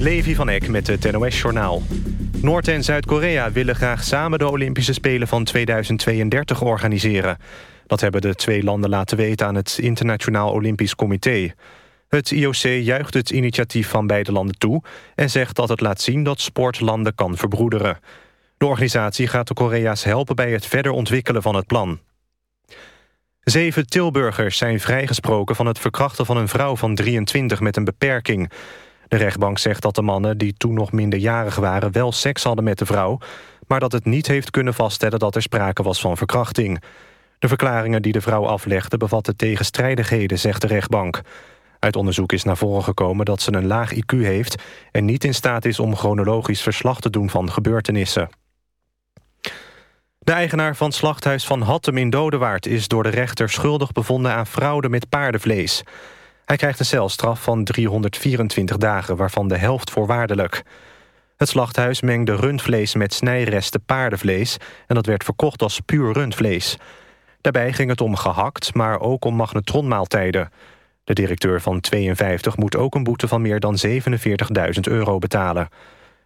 Levi van Eck met het NOS-journaal. Noord- en Zuid-Korea willen graag samen de Olympische Spelen van 2032 organiseren. Dat hebben de twee landen laten weten aan het Internationaal Olympisch Comité. Het IOC juicht het initiatief van beide landen toe... en zegt dat het laat zien dat sport landen kan verbroederen. De organisatie gaat de Korea's helpen bij het verder ontwikkelen van het plan. Zeven Tilburgers zijn vrijgesproken van het verkrachten van een vrouw van 23 met een beperking. De rechtbank zegt dat de mannen, die toen nog minderjarig waren... wel seks hadden met de vrouw, maar dat het niet heeft kunnen vaststellen... dat er sprake was van verkrachting. De verklaringen die de vrouw aflegde bevatten tegenstrijdigheden, zegt de rechtbank. Uit onderzoek is naar voren gekomen dat ze een laag IQ heeft... en niet in staat is om chronologisch verslag te doen van gebeurtenissen. De eigenaar van slachthuis van Hattem in Dodewaard... is door de rechter schuldig bevonden aan fraude met paardenvlees. Hij krijgt een celstraf van 324 dagen, waarvan de helft voorwaardelijk. Het slachthuis mengde rundvlees met snijresten paardenvlees... en dat werd verkocht als puur rundvlees. Daarbij ging het om gehakt, maar ook om magnetronmaaltijden. De directeur van 52 moet ook een boete van meer dan 47.000 euro betalen.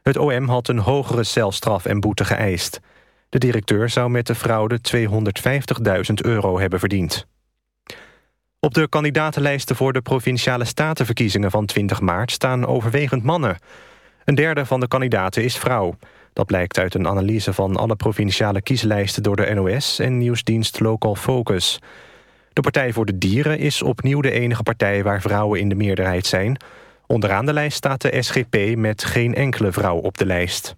Het OM had een hogere celstraf en boete geëist. De directeur zou met de fraude 250.000 euro hebben verdiend. Op de kandidatenlijsten voor de Provinciale Statenverkiezingen van 20 maart staan overwegend mannen. Een derde van de kandidaten is vrouw. Dat blijkt uit een analyse van alle provinciale kieslijsten door de NOS en nieuwsdienst Local Focus. De Partij voor de Dieren is opnieuw de enige partij waar vrouwen in de meerderheid zijn. Onderaan de lijst staat de SGP met geen enkele vrouw op de lijst.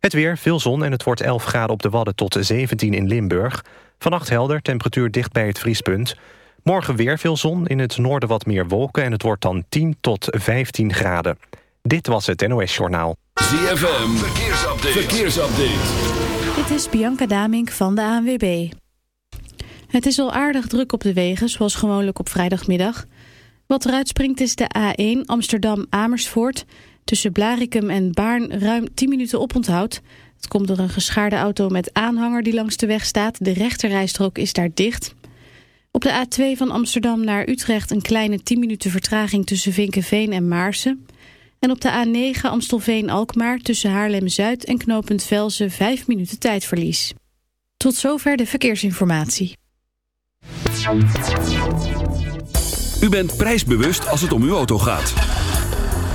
Het weer, veel zon en het wordt 11 graden op de Wadden tot 17 in Limburg. Vannacht helder, temperatuur dicht bij het vriespunt. Morgen weer veel zon, in het noorden wat meer wolken... en het wordt dan 10 tot 15 graden. Dit was het NOS Journaal. ZFM, verkeersupdate. verkeersupdate. Dit is Bianca Damink van de ANWB. Het is al aardig druk op de wegen, zoals gewoonlijk op vrijdagmiddag. Wat eruit springt is de A1 Amsterdam-Amersfoort... Tussen Blarikum en Baarn ruim 10 minuten oponthoud. Het komt door een geschaarde auto met aanhanger die langs de weg staat. De rechterrijstrook is daar dicht. Op de A2 van Amsterdam naar Utrecht een kleine 10 minuten vertraging tussen Vinkenveen en Maarsen. En op de A9 Amstelveen-Alkmaar tussen Haarlem-Zuid en knooppunt Velzen 5 minuten tijdverlies. Tot zover de verkeersinformatie. U bent prijsbewust als het om uw auto gaat.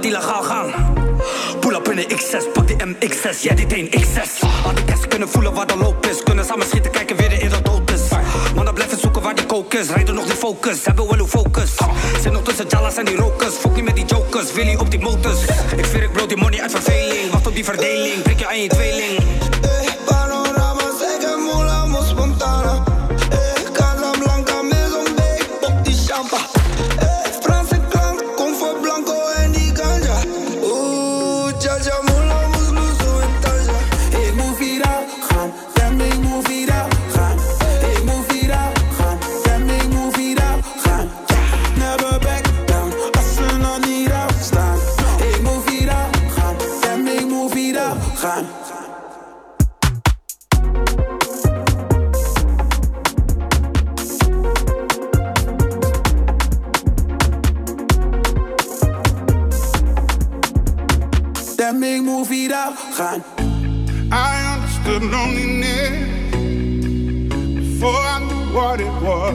Die illegaal gaan. Pull up in de X6, pak die MX6, jij die X6. Had ik eens kunnen voelen waar de loop is. Kunnen samen schieten, kijken weer in dat dood is. Maar dan blijven zoeken waar die kook is. Rijden nog die focus, hebben Let me move it up, gaan. I understood loneliness before I knew what it was.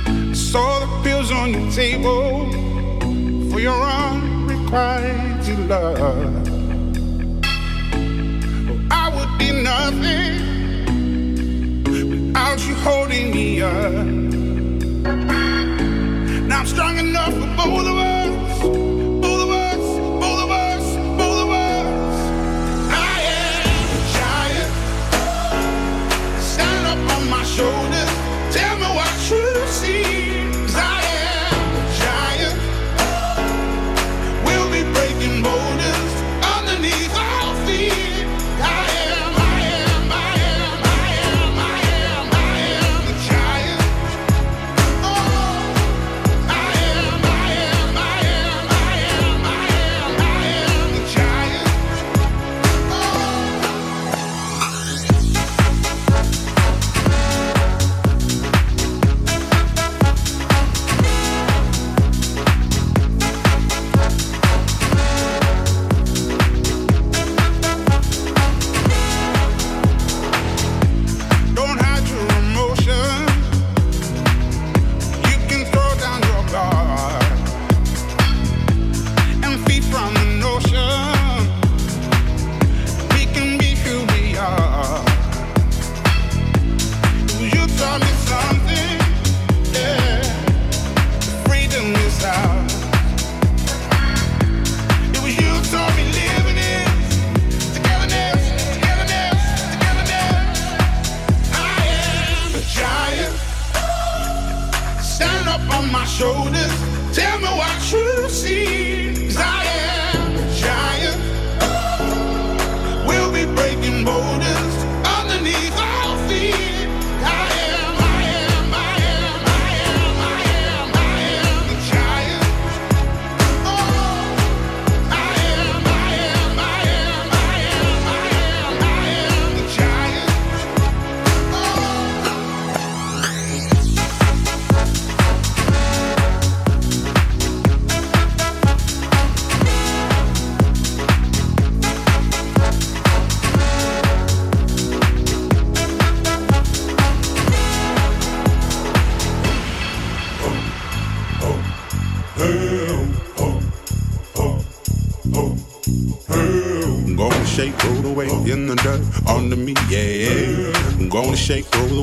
I saw the pills on your table for your unrequited love. Oh, I would be nothing without you holding me up. Now I'm strong enough for both of us. see.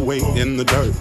Way in the dirt.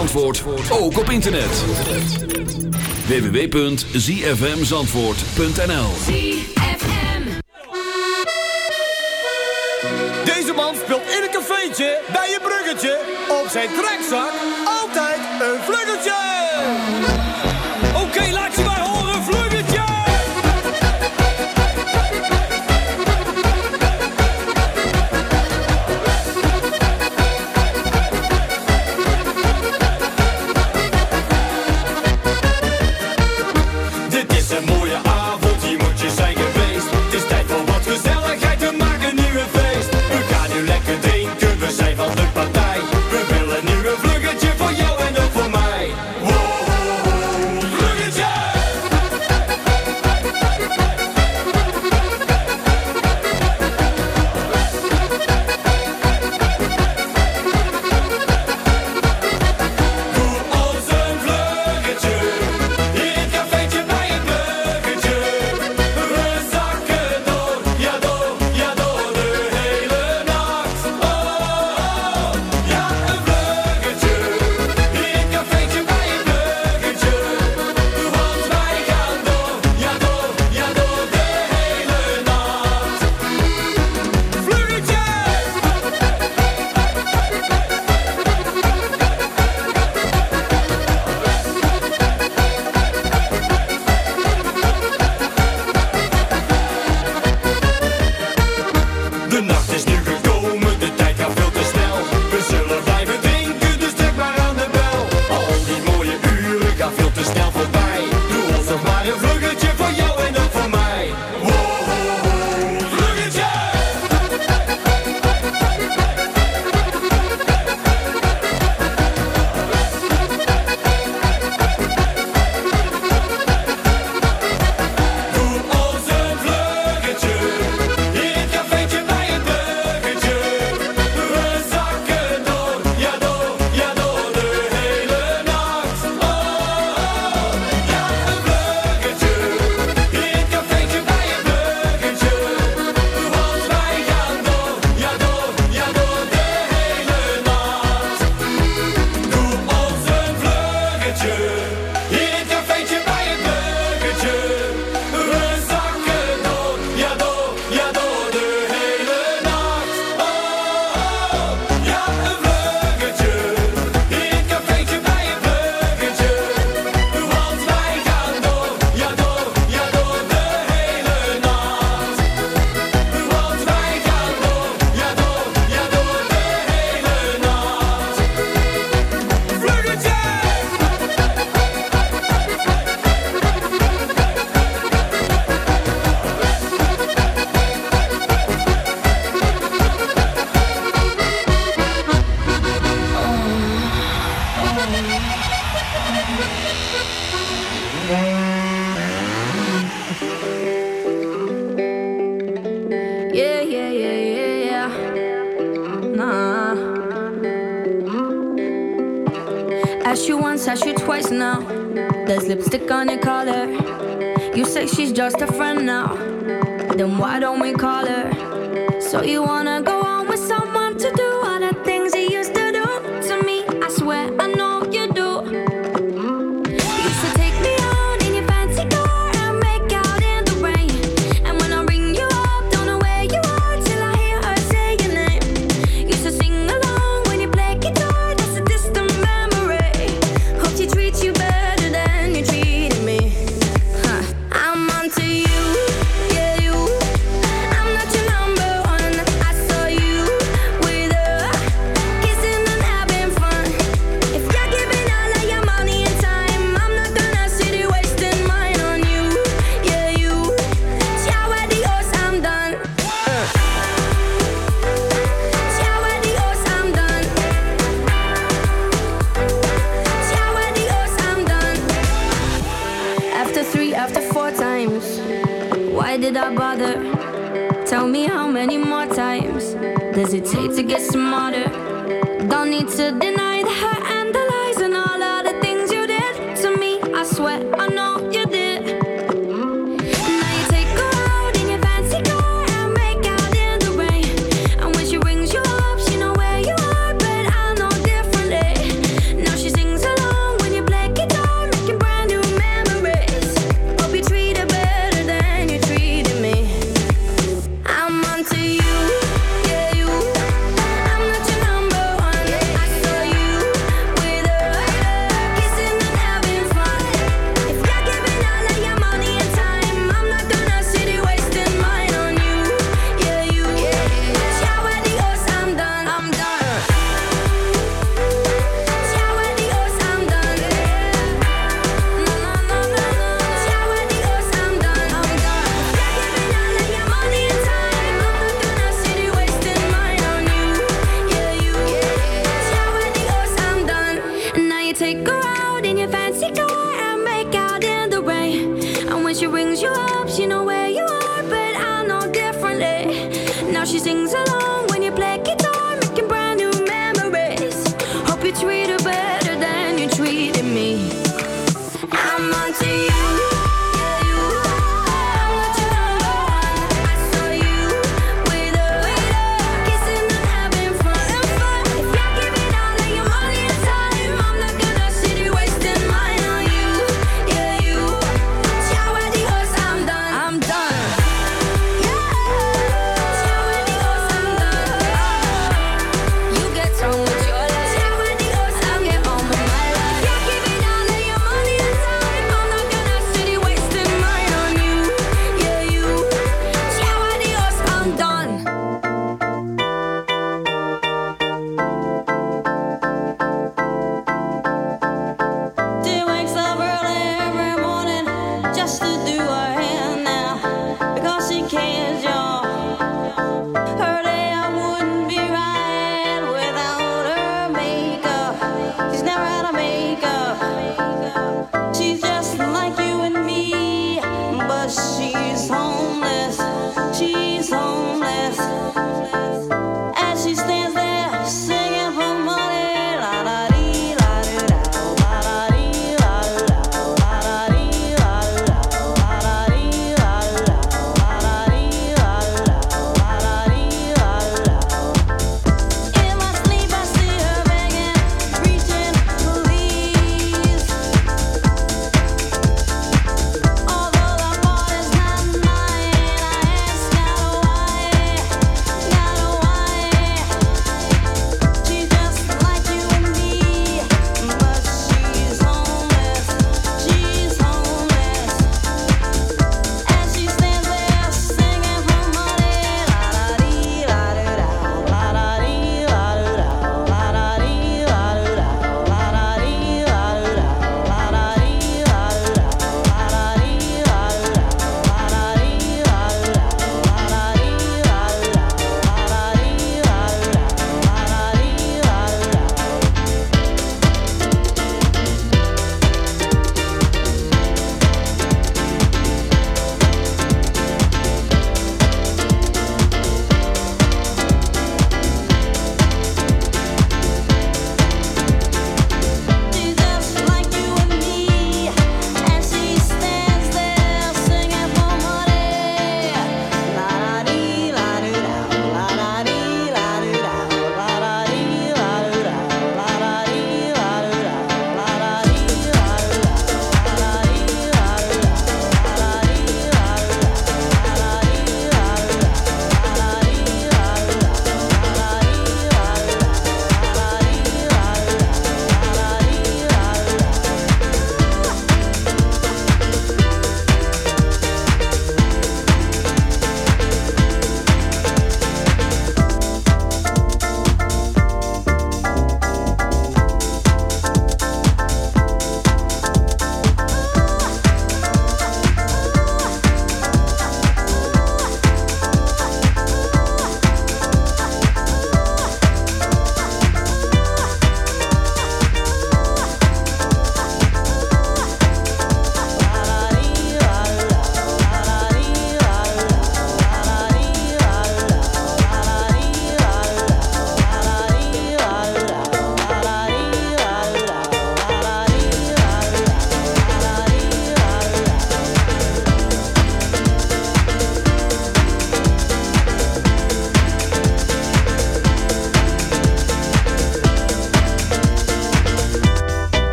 Zandvoort ook op internet. www.zfmzandvoort.nl Deze man speelt in een cafeetje, bij een bruggetje. Op zijn trekzak altijd een vluggetje.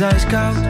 Ijskoud.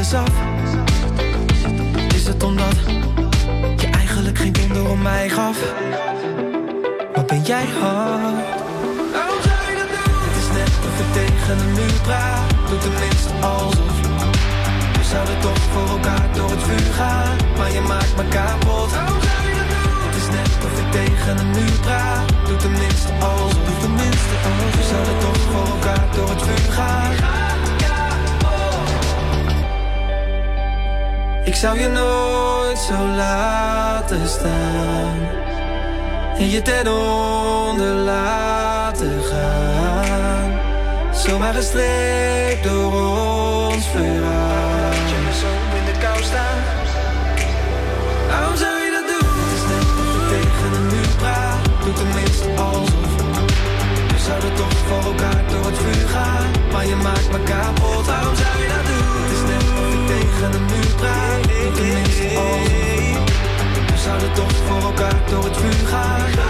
Is het omdat je eigenlijk geen donder om mij gaf? Wat ben jij hard? Waarom zou je doen? Het is net of ik tegen een muur praat. Doe tenminste alsof. We zouden toch voor elkaar door het vuur gaan. Maar je maakt me kapot. Waarom zou je doen? Het is net of ik tegen een muur praat. Doe tenminste alsof. Doe tenminste. We zouden toch voor elkaar door het vuur gaan. Ik zou je nooit zo laten staan. En je ten onder laten gaan. Zomaar gestreept door ons verhaal. Voor elkaar door het vuur gaan.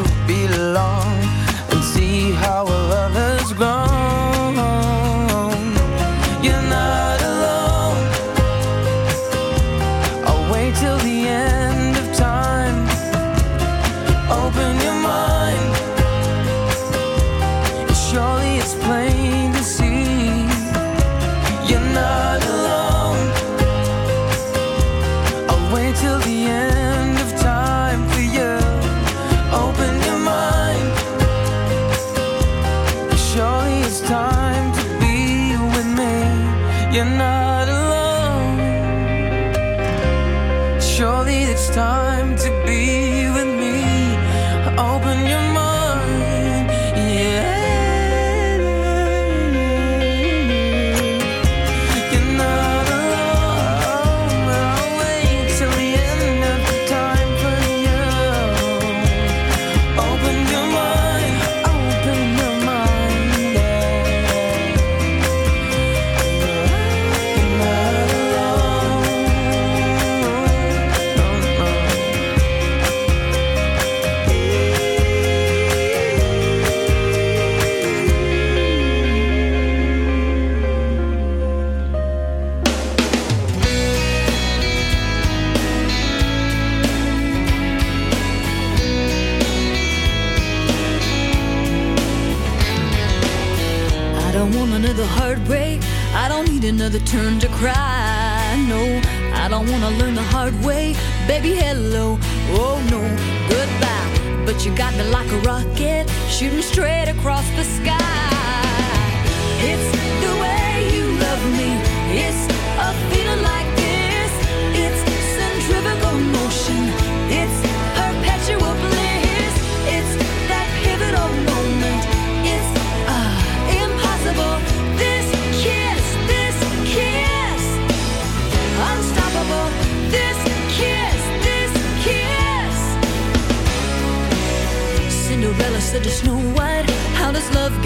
way. Baby, hello, oh no, goodbye. But you got me like a rocket, shooting straight across the sky.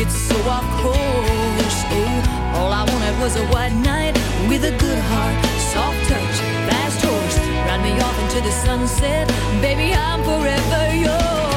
it's so off course. Oh, all I wanted was a white night with a good heart, soft touch, fast horse. Ride me off into the sunset, baby, I'm forever yours.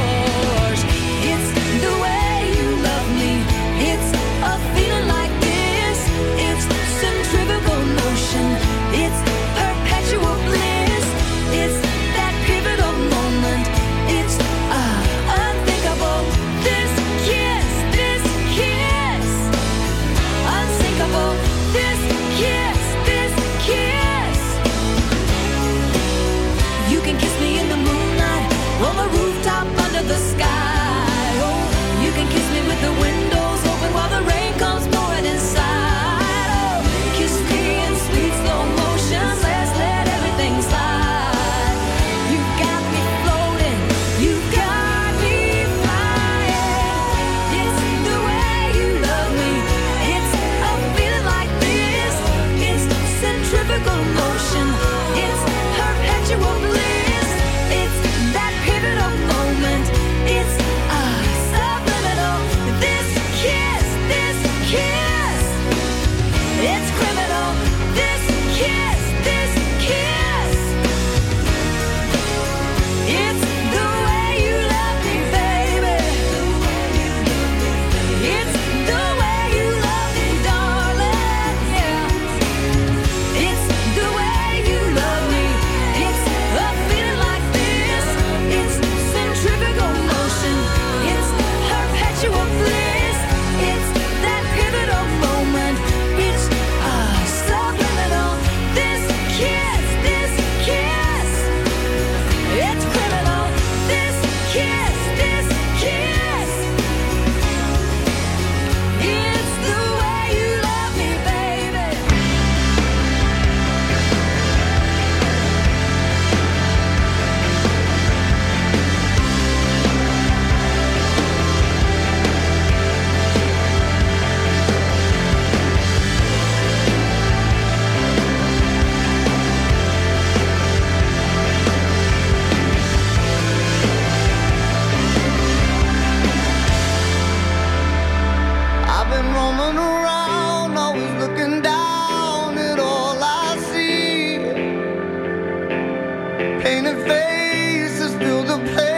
Painted faces fill the place.